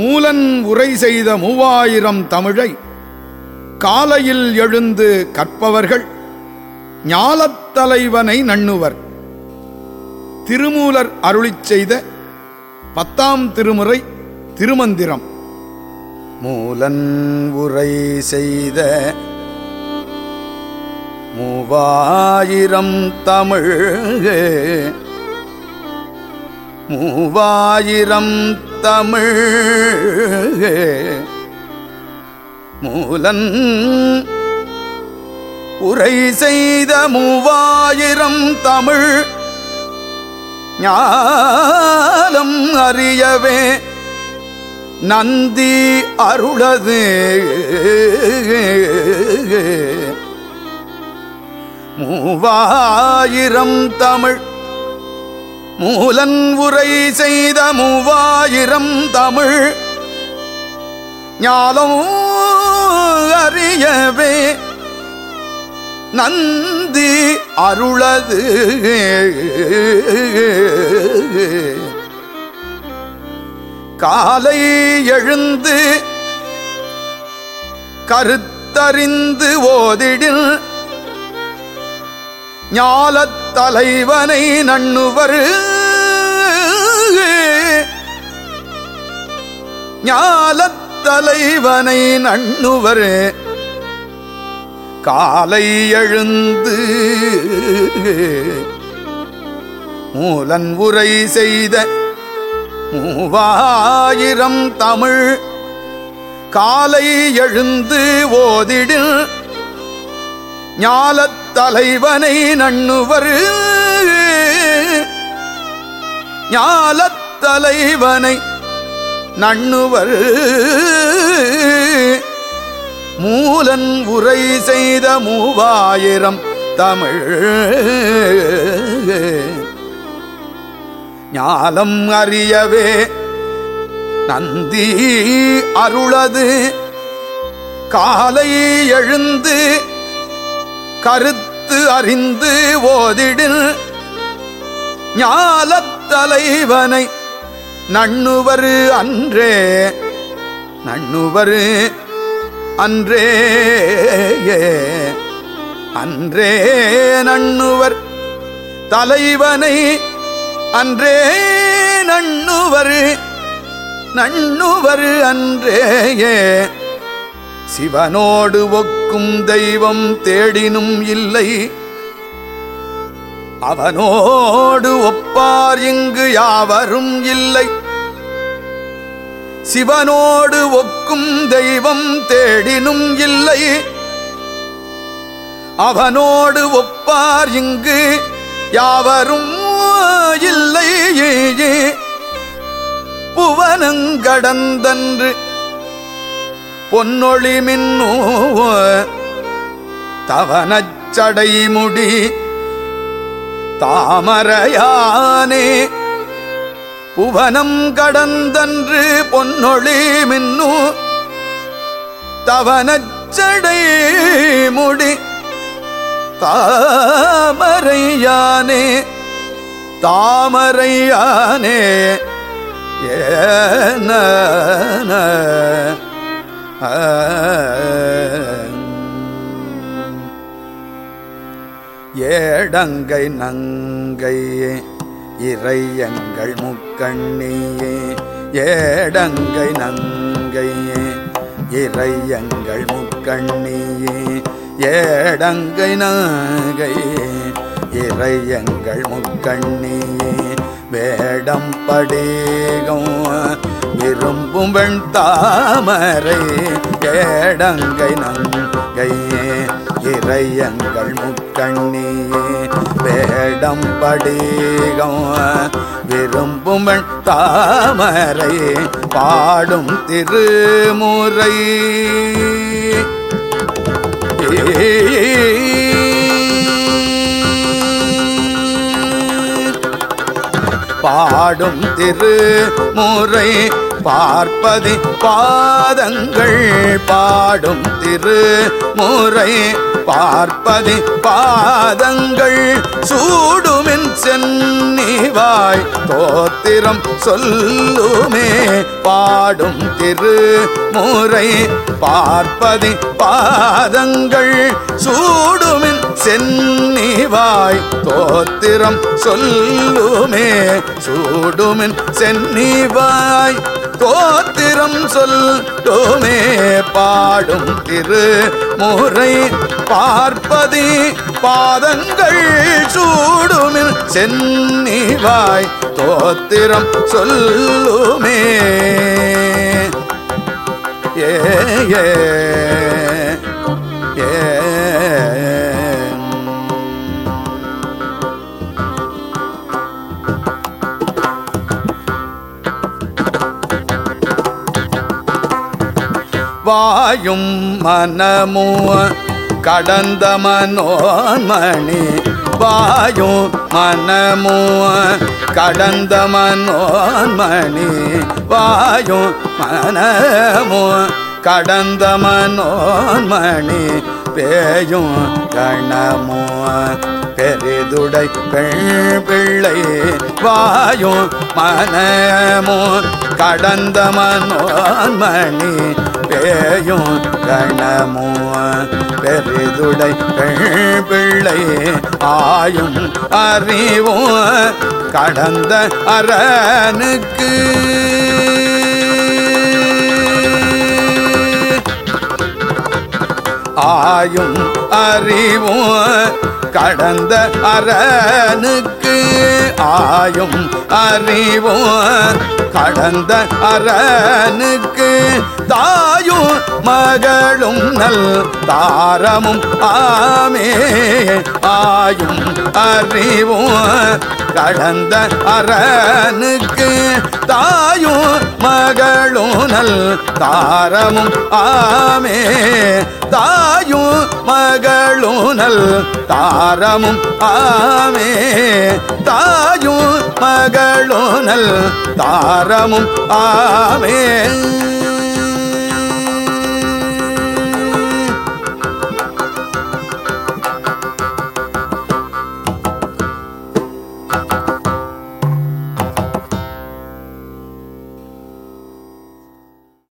மூலன் உரை செய்த மூவாயிரம் தமிழை காலையில் எழுந்து கற்பவர்கள் ஞாலத்தலைவனை நண்ணுவர். திருமூலர் அருளிச் செய்த பத்தாம் திருமுறை திருமந்திரம். மூலன் உரை செய்த மூவாயிரம் தமிழ் மூவாயிரம் தமிழ். மூலன் உரை செய்த மூவாயிரம் தமிழ். ஞானம் அறியவே நந்தி அருளது. மூவாயிரம் தமிழ். மூலன் உரை செய்த மூவாயிரம் தமிழ் ஞாலம் அறியவே நந்தி அருளது. காலை எழுந்து கருத்தறிந்து ஓதிடில் ஞாலத் தலைவனை நண்ணுவர். ஞாலத் தலைவனை நண்ணுவர். காலை எழுந்து மூலன் உரை செய்த மூவாயிரம் தமிழ். காலை எழுந்து ஓதிடில் ஞாலத் தலைவனை நண்ணுவர். ஞாலத் தலைவனை நண்ணுவர். மூலன் உரை செய்த மூவாயிரம் தமிழ். ஞாலம் அறியவே நந்தி அருளது. காலை எழுந்து கருத்து அறிந்து ஓதிடில் ஞாலத்தலைவனை நண்ணுவர் அன்றே நண்ணுவர் அன்றே அன்றே நண்ணுவர் தலைவனை அன்றே நண்ணுவர் நண்ணுவர் அன்றேயே சிவனோடு ஒக்கும் தெய்வம் தேடினும் இல்லை. அவனோடு ஒப்பார் இங்கு யாவரும் இல்லை. சிவனோடு ஒக்கும் தெய்வம் தேடினும் இல்லை. அவனோடு ஒப்பார் இங்கு யாவரும் இல்லை. புவனங்கடந்தன்று பொன்னொழி மின்னோ தவனச்சடைமுடி தாமரையானே. புவனம் கடந்தன்று பொன்னொழி மின்னு தவனச்சடை முடி தாமரையானே. தாமரையானே ஏன ஏடங்கை நங்கை இறையங்கள் முக்கண்ணியே. ஏடங்கை நங்கையே இறையங்கள் முக்கண்ணியே. ஏடங்கை நங்கையே இறையங்கள் முக்கண்ணியே. வேடம் படேகம் விரும்பும் வெண் தாமரை கேடங்கை நங்கையே இறையங்கள் முக்கண்ணியே வேடம் படிகம் விரும்பும் வெண் தாமரை பாடும் திருமுறை. பாடும் திரு முறை பார்ப்பதி பாதங்கள் பாடும் திரு முறை பார்ப்பதி பாதங்கள். சூடுமின் சென்னிவாய். தோத்திரம் சொல்லுமே. பாடும் திரு முறை பார்ப்பதி பாதங்கள். சூடுமின் சென்னிவாய். தோத்திரம் சொல்லுமே. சூடுமின் சென்னிவாய். தோத்திரம் சொல்லுமே. பாடும் திரு முறை பார்ப்பதி பாதங்கள் சூடுமில் சென்னிவாய் தோத்திரம் சொல்லுமே. ஏ வாயும் மனமோ கடந்த மனோன்மணி. வாயும் மனமோ கடந்த மனோன்மணி. வாயும் மனமோ கடந்த மனோன்மணி. பேயும் கணமோ பெரிதுடை பெண் பிள்ளை. வாயும் மனமோ கடந்த மனோன்மணி. பேயும் கணமோ பெரிதுடை பெண் பிள்ளை. ஆயும் அறிவும் கடந்த அரனுக்கு ஆயும் அறிவும் கடந்த அரனுக்கு. ஆயும் அறிவும் கடந்த அரனுக்கு. தாயும் மகளும் நல் தாரமும் ஆமே. ஆயும் அறிவும் கடந்த அரனுக்கு. தாயும் மகளும் நல் தாரமும் ஆமே. மகளும் நல் தாரமும் ஆமே. தாயும் மகளும் நல் தாரமும் ஆமே.